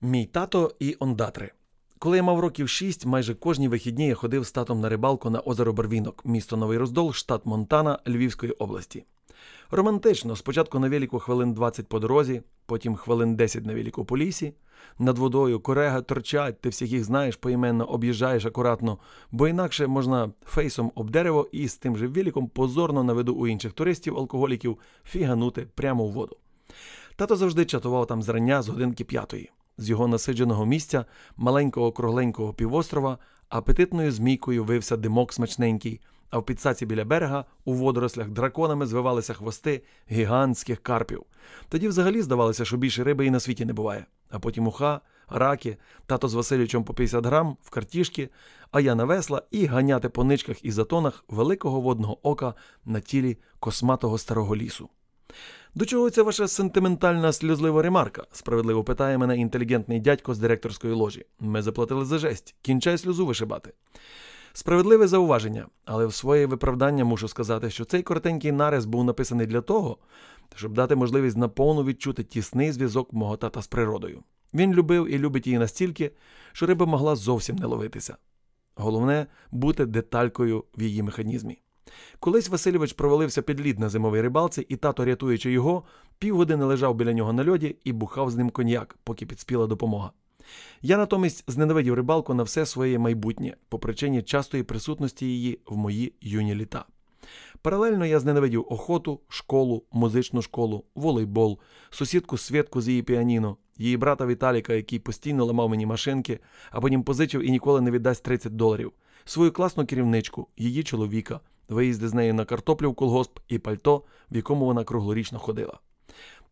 Мій тато і ондатри. Коли я мав років шість, майже кожні вихідні я ходив з татом на рибалку на озеро Барвінок, місто Новий Роздол, штат Монтана Львівської області. Романтично, спочатку на велику хвилин 20 по дорозі, потім хвилин 10 на велику по лісі. Над водою корега торчать, ти всіх їх знаєш поіменно, об'їжджаєш акуратно, бо інакше можна фейсом об дерево і з тим же великом позорно на виду у інших туристів, алкоголіків фіганути прямо в воду. Тато завжди чатував там зрання з годинки п'ятої. З його насидженого місця, маленького кругленького півострова, апетитною змійкою вився димок смачненький, а в підсаці біля берега у водорослях драконами звивалися хвости гігантських карпів. Тоді взагалі здавалося, що більше риби і на світі не буває. А потім уха, раки, тато з Васильовичем по 50 грам в картішки, а я на весла і ганяти по ничках і затонах великого водного ока на тілі косматого старого лісу. До чого ця ваша сентиментальна сльозлива ремарка? справедливо питає мене інтелігентний дядько з директорської ложі. Ми заплатили за жесть. Кінчай сльозу вишибати. Справедливе зауваження, але в своє виправдання мушу сказати, що цей коротенький нарис був написаний для того, щоб дати можливість наповну відчути тісний зв'язок мого тата з природою. Він любив і любить її настільки, що риба могла зовсім не ловитися. Головне бути деталькою в її механізмі. Колись Васильович провалився під лід на зимовій рибалці, і тато, рятуючи його, півгодини лежав біля нього на льоді і бухав з ним коньяк, поки підспіла допомога. Я натомість зненавидів рибалку на все своє майбутнє по причині частої присутності її в мої юні літа. Паралельно я зненавидів охоту, школу, музичну школу, волейбол, сусідку Свєтку з її піаніно, її брата Віталіка, який постійно ламав мені машинки, а потім позичив і ніколи не віддасть 30 доларів, свою класну керівничку, її чоловіка, виїзди з нею на картоплю в колгосп і пальто, в якому вона круглорічно ходила.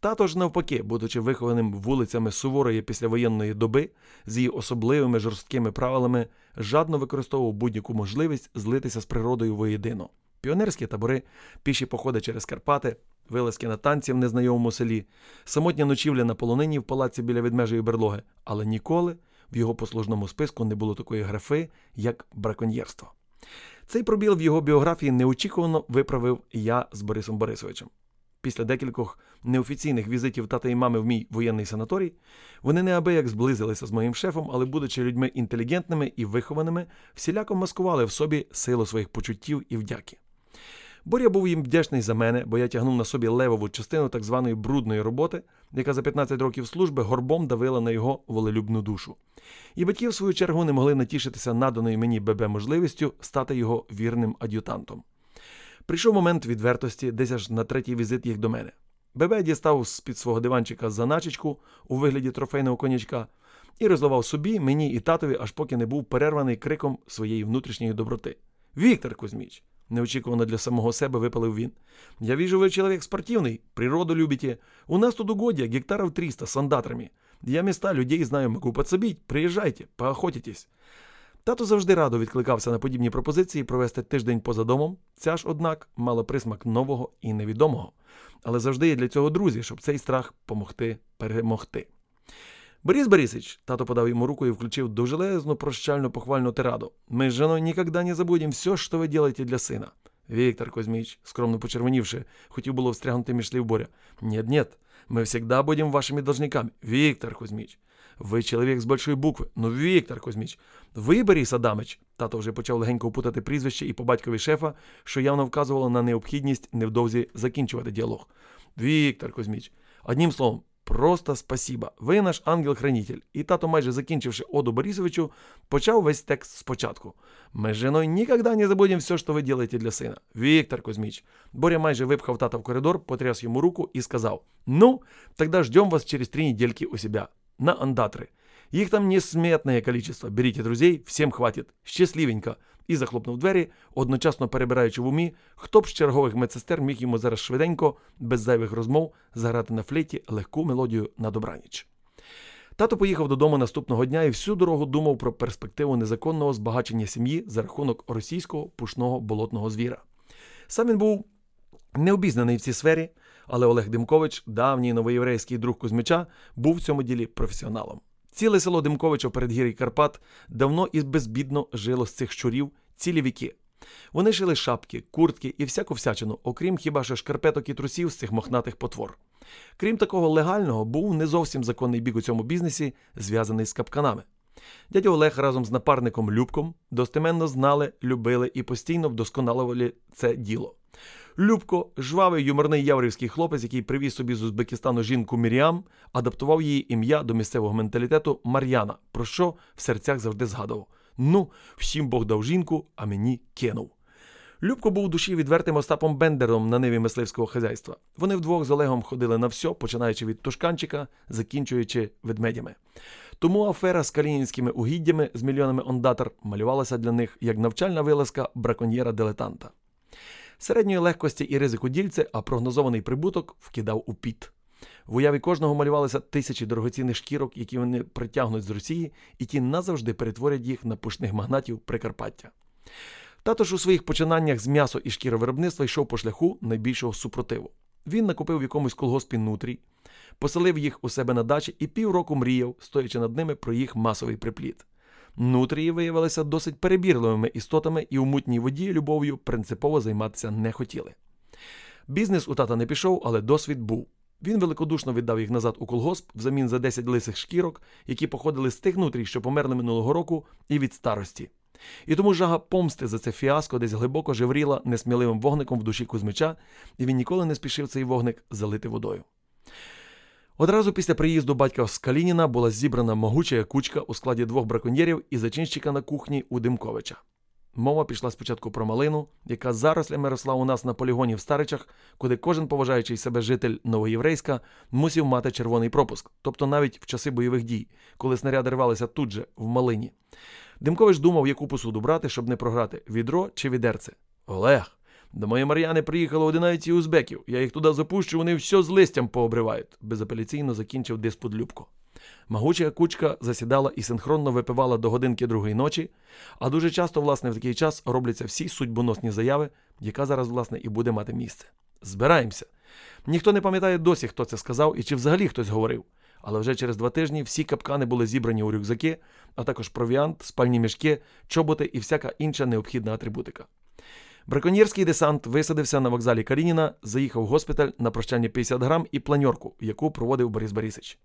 Тато ж навпаки, будучи вихованим вулицями суворої післявоєнної доби, з її особливими жорсткими правилами, жадно використовував будь-яку можливість злитися з природою воєдино. Піонерські табори, піші походи через Карпати, вилазки на танці в незнайомому селі, самотня ночівля на полонині в палаці біля відмежої берлоги, але ніколи в його послужному списку не було такої графи, як браконьєрство. Цей пробіл в його біографії неочікувано виправив я з Борисом Борисовичем. Після декількох неофіційних візитів тата і мами в мій воєнний санаторій, вони неабияк зблизилися з моїм шефом, але, будучи людьми інтелігентними і вихованими, всіляко маскували в собі силу своїх почуттів і вдяки. Боря був їм вдячний за мене, бо я тягнув на собі левову частину так званої брудної роботи, яка за 15 років служби горбом давила на його волелюбну душу. І батьки, в свою чергу, не могли натішитися наданою мені ББ можливістю стати його вірним ад'ютантом. Прийшов момент відвертості, десь аж на третій візит їх до мене. ББ дістав з під свого диванчика заначечку у вигляді трофейного конячка і розливав собі, мені і татові, аж поки не був перерваний криком своєї внутрішньої доброти. Віктор Кузьміч! Неочікувано для самого себе випалив він. Я вижу, вы человек спортивный, природу любите. У нас тут угодья гектаров 300 с андатрами. Я места людей знаю, могу подсобить. Приїжджайте, поохотитесь. Тато завжди радо відкликався на подібні пропозиції провести тиждень поза домом. Ця ж, однак, мала присмак нового і невідомого. Але завжди є для цього друзі, щоб цей страх помогти перемогти. Борис Борисович, тато подав йому руку і включив довжелезну прощальну похвальну тираду. Ми з женой никогда не забудем все, що ви делаете для сина. Віктор Кузьміч, скромно почервонівши, хотів було встрягнути між слів Боря. Нет, нет, мы всегда будем вашими должниками. Віктор Кузьміч. Ви чоловік з большої букви. Ну, Віктор Кузьміч. Ви, Борис Адамич. Тато вже почав легенько опутати прізвище і по батькові шефа, що явно вказувало на необхідність невдовзі закінчувати діалог. Віктор Кузьміч. Одним словом, Просто спасіба. Ви наш ангел-хранитель. І тато, майже закінчивши оду Борисовичу, почав весь текст спочатку. Ми з женою ніколи не забудемо все, що ви робите для сина. Віктор Кузьміч. Боря майже випхав тата в коридор, потряс йому руку і сказав: Ну, тогда ждем вас через три недельки у себя. На андатри. Їх там несметное количество. Берите друзей, всім хватит. Щасливенько і захлопнув двері, одночасно перебираючи в умі, хто б з чергових медсестер міг йому зараз швиденько, без зайвих розмов, заграти на флейті легку мелодію на добраніч. Тато поїхав додому наступного дня і всю дорогу думав про перспективу незаконного збагачення сім'ї за рахунок російського пушного болотного звіра. Сам він був необізнаний в цій сфері, але Олег Димкович, давній новоєврейський друг Кузьмича, був в цьому ділі професіоналом. Ціле село Димковича в передгір'ї Карпат давно і безбідно жило з цих щурів цілі віки. Вони шили шапки, куртки і всяку всячину, окрім хіба що шкарпеток і трусів з цих мохнатих потвор. Крім такого легального, був не зовсім законний бік у цьому бізнесі, зв'язаний з капканами. Дядя Олег разом з напарником Любком достеменно знали, любили і постійно вдосконалювали це діло. Любко, жвавий юморний яворівський хлопець, який привіз собі з Узбекистану жінку Міріам, адаптував її ім'я до місцевого менталітету Мар'яна, про що в серцях завжди згадував: Ну, всім Бог дав жінку, а мені кинув. Любко був у душі відвертим Остапом Бендером на ниві мисливського хазяйства. Вони вдвох з Олегом ходили на все, починаючи від тушканчика, закінчуючи ведмедями. Тому афера з калінінськими угіддями з мільйонами ондатор малювалася для них як навчальна вилазка браконьєра-дилетанта. Середньої легкості і ризику дільце, а прогнозований прибуток вкидав у піт. В уяві кожного малювалися тисячі дорогоцінних шкірок, які вони притягнуть з Росії, і ті назавжди перетворять їх на пушних магнатів Прикарпаття. Тато ж у своїх починаннях з м'ясо і шкіровиробництва йшов по шляху найбільшого супротиву. Він накупив в якомусь колгоспі нутрій, поселив їх у себе на дачі і півроку мріяв, стоячи над ними про їх масовий припліт. Нутрії виявилися досить перебірливими істотами і у мутній воді любов'ю принципово займатися не хотіли. Бізнес у тата не пішов, але досвід був. Він великодушно віддав їх назад у колгосп взамін за 10 лисих шкірок, які походили з тих нутрій, що померли минулого року, і від старості. І тому жага помсти за це фіаско десь глибоко жевріла несміливим вогником в душі Кузьмича, і він ніколи не спішив цей вогник залити водою. Одразу після приїзду батька з Калініна була зібрана могуча кучка у складі двох браконьєрів і зачинщика на кухні у Димковича. Мова пішла спочатку про малину, яка зарослями росла у нас на полігоні в Старичах, куди кожен поважаючий себе житель Новоєврейська мусів мати червоний пропуск, тобто навіть в часи бойових дій, коли снаряди рвалися тут же, в малині. Димкович думав, яку посуду брати, щоб не програти відро чи відерце. Олег, до моєї Мар'яни приїхало 11 узбеків. Я їх туди запущу, вони все з листям пообривають, безапеляційно закінчив диспут Любко. Магуча кучка засідала і синхронно випивала до годинки другої ночі, а дуже часто, власне, в такий час робляться всі судьбоносні заяви, яка зараз, власне, і буде мати місце. Збираємося. Ніхто не пам'ятає досі, хто це сказав і чи взагалі хтось говорив. Але вже через два тижні всі капкани були зібрані у рюкзаки, а також провіант, спальні мішки, чоботи і всяка інша необхідна атрибутика. Браконьєрський десант висадився на вокзалі Карініна, заїхав в госпіталь на прощання 50 грам і планьорку, яку проводив Борис Борисович.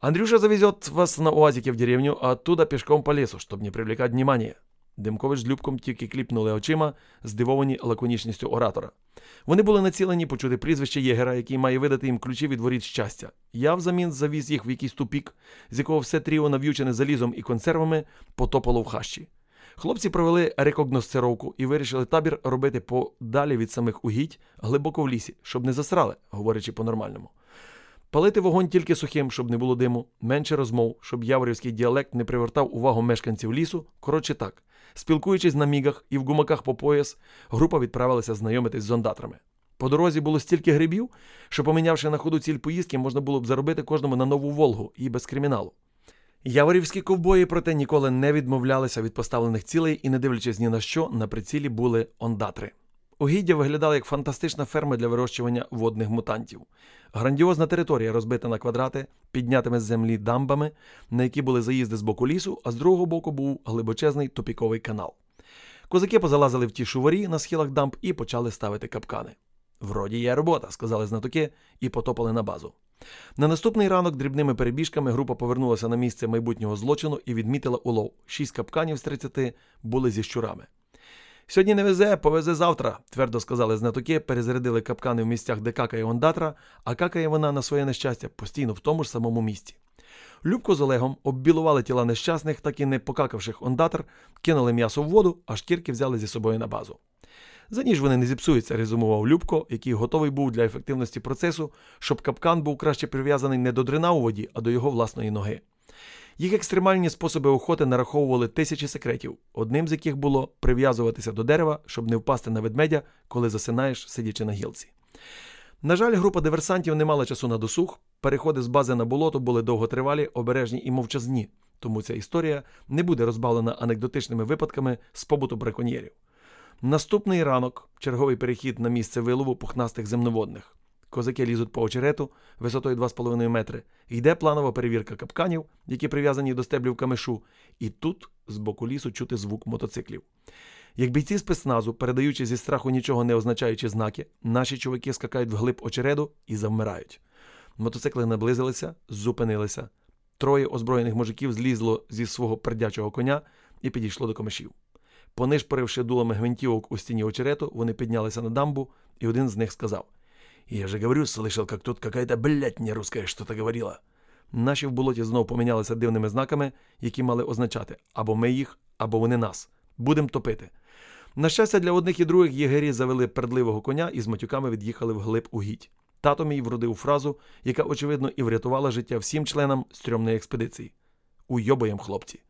Андрюша завезет вас на УАЗике в деревню, а оттуда пешком по лесу, щоб не привлекати внимание. Демкович з Любком тільки кліпнули очима, здивовані лаконічністю оратора. Вони були націлені почути прізвище єгера, який має видати їм ключі від воріт щастя. Я взамін завіз їх в якийсь тупік, з якого все тріо нав'ючене залізом і консервами потопало в хащі. Хлопці провели рекогносцировку і вирішили табір робити подалі від самих угідь глибоко в лісі, щоб не засрали, говорячи по-нормальному. Палити вогонь тільки сухим, щоб не було диму, менше розмов, щоб яворівський діалект не привертав увагу мешканців лісу. Коротше так, спілкуючись на мігах і в гумаках по пояс, група відправилася знайомитись з зондатрами. По дорозі було стільки грибів, що, помінявши на ходу ціль поїздки, можна було б заробити кожному на нову Волгу і без криміналу. Яворівські ковбої, проте, ніколи не відмовлялися від поставлених цілей і, не дивлячись ні на що, на прицілі були ондатри. Угіддя виглядало як фантастична ферма для вирощування водних мутантів. Грандіозна територія, розбита на квадрати, піднятими з землі дамбами, на які були заїзди з боку лісу, а з другого боку був глибочезний топіковий канал. Козаки позалазили в ті шуварі на схилах дамб і почали ставити капкани. Вроді є робота, сказали знатоки і потопали на базу. На наступний ранок дрібними перебіжками група повернулася на місце майбутнього злочину і відмітила улов. Шість капканів з 30 були зі щурами. Сьогодні не везе, повезе завтра, твердо сказали знатоки, перезарядили капкани в місцях, де какає ондатра, а какає вона на своє нещастя постійно в тому ж самому місці. Любко з Олегом оббілували тіла нещасних, так і не покакавших ондатр, кинули м'ясо в воду, а шкірки взяли зі собою на базу. За ніж вони не зіпсуються, резюмував Любко, який готовий був для ефективності процесу, щоб капкан був краще прив'язаний не до дрина у воді, а до його власної ноги. Їх екстремальні способи охоти нараховували тисячі секретів, одним з яких було прив'язуватися до дерева, щоб не впасти на ведмедя, коли засинаєш, сидячи на гілці. На жаль, група диверсантів не мала часу на досуг, переходи з бази на болото були довготривалі, обережні і мовчазні, тому ця історія не буде розбавлена анекдотичними випадками з побуту браконьєрів. Наступний ранок черговий перехід на місце вилову пухнастих земноводних. Козаки лізуть по очерету висотою 2,5 метри. Йде планова перевірка капканів, які прив'язані до стеблів камешу, і тут з боку лісу чути звук мотоциклів. Як бійці спецназу, передаючи зі страху нічого не означаючи знаки, наші чуваки скакають вглиб очереду і завмирають. Мотоцикли наблизилися, зупинилися. Троє озброєних мужиків злізло зі свого пердячого коня і підійшло до комишів. Понишпоривши дулами гвинтівок у стіні очерету, вони піднялися на дамбу, і один з них сказав: Я же говорю, слышал, как тут какая-то блядь не русская что-то говорила. Наші в болоті знов помінялися дивними знаками, які мали означати або ми їх, або вони нас. Будем топити. На щастя, для одних і других єгері завели пердливого коня і з матюками від'їхали вглиб угідь. Тато мій вродив фразу, яка, очевидно, і врятувала життя всім членам стрьомної експедиції. Уйобаєм, хлопці.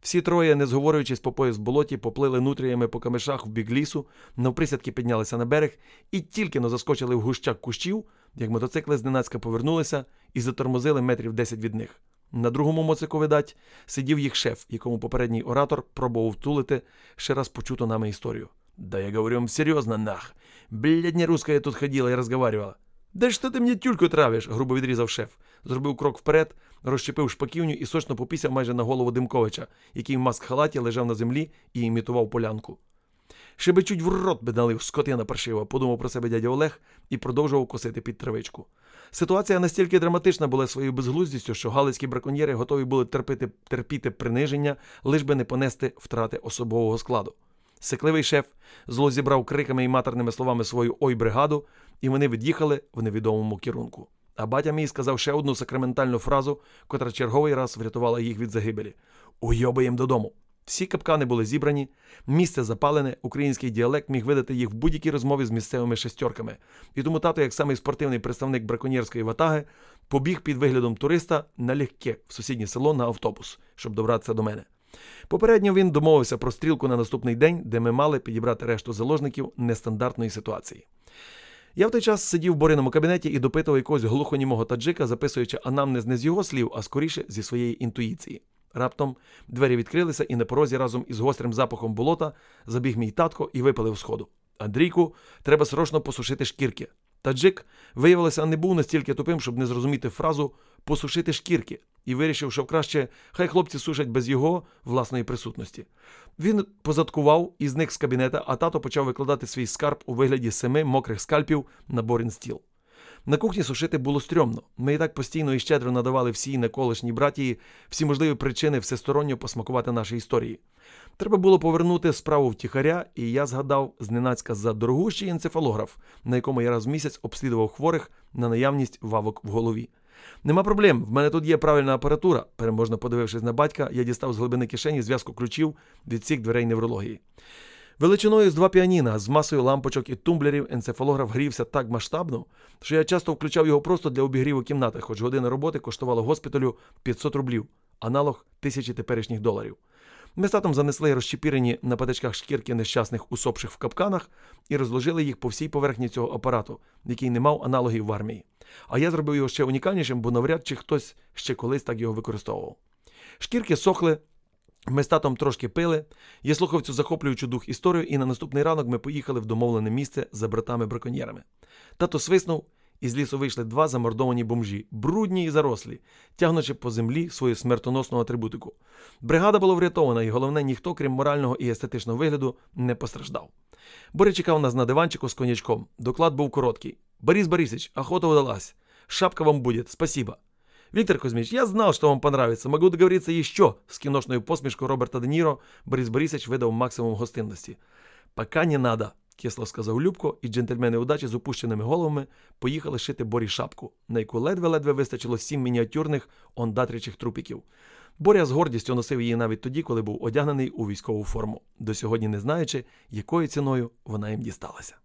Всі троє, не зговорюючись по пояс в болоті, поплили нутріями по камишах в бік лісу, навприсядки піднялися на берег і тільки но заскочили в гущак кущів, як мотоцикли зненацька повернулися і затормозили метрів 10 від них. На другому моцику, видать, сидів їх шеф, якому попередній оратор пробував втулити ще раз почуту нами історію. Да я говорю вам серйозно, нах. Не русская тут ходила і розговаривала. Да що ти мені тюльку травиш? грубо відрізав шеф. Зробив крок вперед, розщепив шпаківню і сочно попісяв майже на голову Димковича, який в маск-халаті лежав на землі і імітував полянку. Ще би чуть в рот би налив скотина паршива, подумав про себе дядя Олег і продовжував косити під травичку. Ситуація настільки драматична була своєю безглуздістю, що галицькі браконьєри готові були терпіти, терпіти приниження, лиш би не понести втрати особового складу. Секливий шеф зло зібрав криками і матерними словами свою ой бригаду, і вони від'їхали в невідомому керунку. А батя мій сказав ще одну сакраментальну фразу, котра черговий раз врятувала їх від загибелі: Уйобаєм додому. Всі капкани були зібрані, місце запалене, український діалект міг видати їх в будь-якій розмові з місцевими шестерками. І тому тато, як самий спортивний представник браконьєрської ватаги, побіг під виглядом туриста налегке в сусіднє село на автобус, щоб добратися до мене. Попередньо він домовився про стрілку на наступний день, де ми мали підібрати решту заложників нестандартної ситуації. Я в той час сидів в Бориному кабінеті і допитував якогось глухонімого таджика, записуючи анамнез не з його слів, а скоріше зі своєї інтуїції. Раптом двері відкрилися, і на порозі разом із гострим запахом болота забіг мій татко і випалив сходу. Андрійку, треба срочно посушити шкірки. Таджик, виявилося, не був настільки тупим, щоб не зрозуміти фразу посушити шкірки, і вирішив, що краще хай хлопці сушать без його власної присутності. Він позадкував і зник з кабінета, а тато почав викладати свій скарб у вигляді семи мокрих скальпів на борін стіл. На кухні сушити було стрьомно. Ми і так постійно і щедро надавали всій неколишній братії всі можливі причини всесторонньо посмакувати наші історії. Треба було повернути справу втіхаря, і я згадав зненацька за дорогущий енцефалограф, на якому я раз в місяць обслідував хворих на наявність вавок в голові. Нема проблем, в мене тут є правильна апаратура. Переможно подивившись на батька, я дістав з глибини кишені зв'язку ключів від цих дверей неврології. Величиною з два піаніна, з масою лампочок і тумблерів енцефалограф грівся так масштабно, що я часто включав його просто для обігріву кімнати, хоч година роботи коштувала госпіталю 500 рублів, аналог тисячі теперішніх доларів. Ми з татом занесли розчепірені на патичках шкірки нещасних усопших в капканах і розложили їх по всій поверхні цього апарату, який не мав аналогів в армії. А я зробив його ще унікальнішим, бо навряд чи хтось ще колись так його використовував. Шкірки сохли, ми з татом трошки пили. Я слухав цю захоплюючу дух історію, і на наступний ранок ми поїхали в домовлене місце за братами-браконьєрами. Тато свиснув, і з лісу вийшли два замордовані бомжі, брудні і зарослі, тягнучи по землі свою смертоносну атрибутику. Бригада була врятована, і головне, ніхто, крім морального і естетичного вигляду, не постраждав. Боря чекав нас на диванчику з конячком. Доклад був короткий. Борис Борисович, охота удалась. Шапка вам будет, спасибо. Виктор Кузьмич, я знал, что вам понравится. Могу договориться еще. С киношною посмішкою Роберта Де Ніро Борис Борисович видав максимум гостинності. Пока не надо, кисло сказав Любко, і джентльмени удачі з опущеними головами поїхали шити Борі шапку, на яку ледве-ледве вистачило сім мініатюрних ондатричих трупіків. Боря з гордістю носив її навіть тоді, коли був одягнений у військову форму, до сьогодні не знаючи, якою ціною вона їм дісталася.